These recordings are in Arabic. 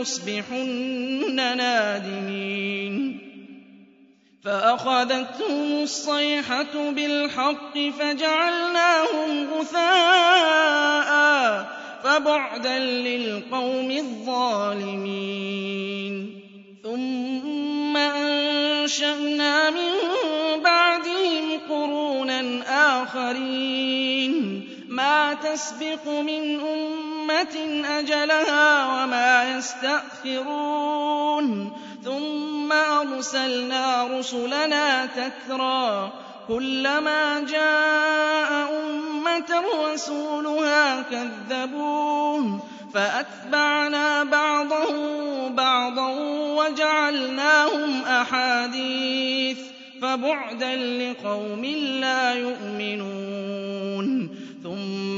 يصبحن نَادِمِينَ فَأَخَذَتْهُمُ الصَّيْحَةُ بِالْحَقِّ فَجَعَلْنَاهُمْ غُثَاءً فَبُعْدًا لِلْقَوْمِ الظَّالِمِينَ ثُمَّ أَنشَأْنَا مِن بَعْدِهِمْ قُرُونًا آخَرِينَ مَا تَسْبِقُ مِنْ أُمَّةٍ أمة أجلها وما يستأخرون. ثم أرسلنا رسلنا تترى كلما جاء أمة رسولها كذبون فأتبعنا بعضهم بعضا وجعلناهم أحاديث. فبعدا لقوم لا يؤمنون.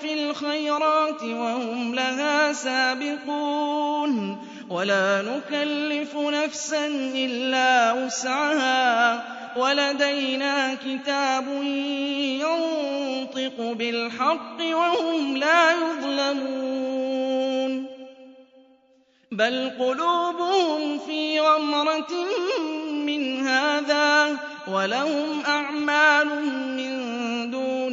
فِي الْخَيْرَاتِ وَهُمْ لَهَا سَابِقُونَ وَلَا نُكَلِّفُ نَفْسًا إِلَّا وُسْعَهَا وَلَدَيْنَا كِتَابٌ يَنطِقُ بِالْحَقِّ وَهُمْ لَا يُظْلَمُونَ بَلْ قُلُوبُهُمْ فِي غَمْرَةٍ مِّنْ هَٰذَا وَلَهُمْ أَعْمَالٌ مِّن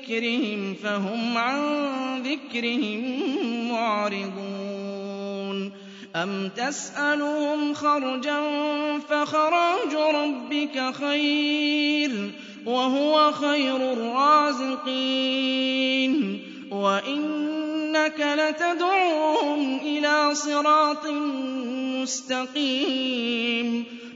ذِكْرِهِمْ فَهُمْ عَن ذِكْرِهِم مُّعْرِضُونَ أَمْ تَسْأَلُهُمْ خَرْجًا فَخَرَاجُ رَبِّكَ خَيْرٌ وَهُوَ خَيْرُ الرَّازِقِينَ وَإِنَّكَ لَتَدْعُوهُمْ إِلَىٰ صِرَاطٍ مُّسْتَقِيمٍ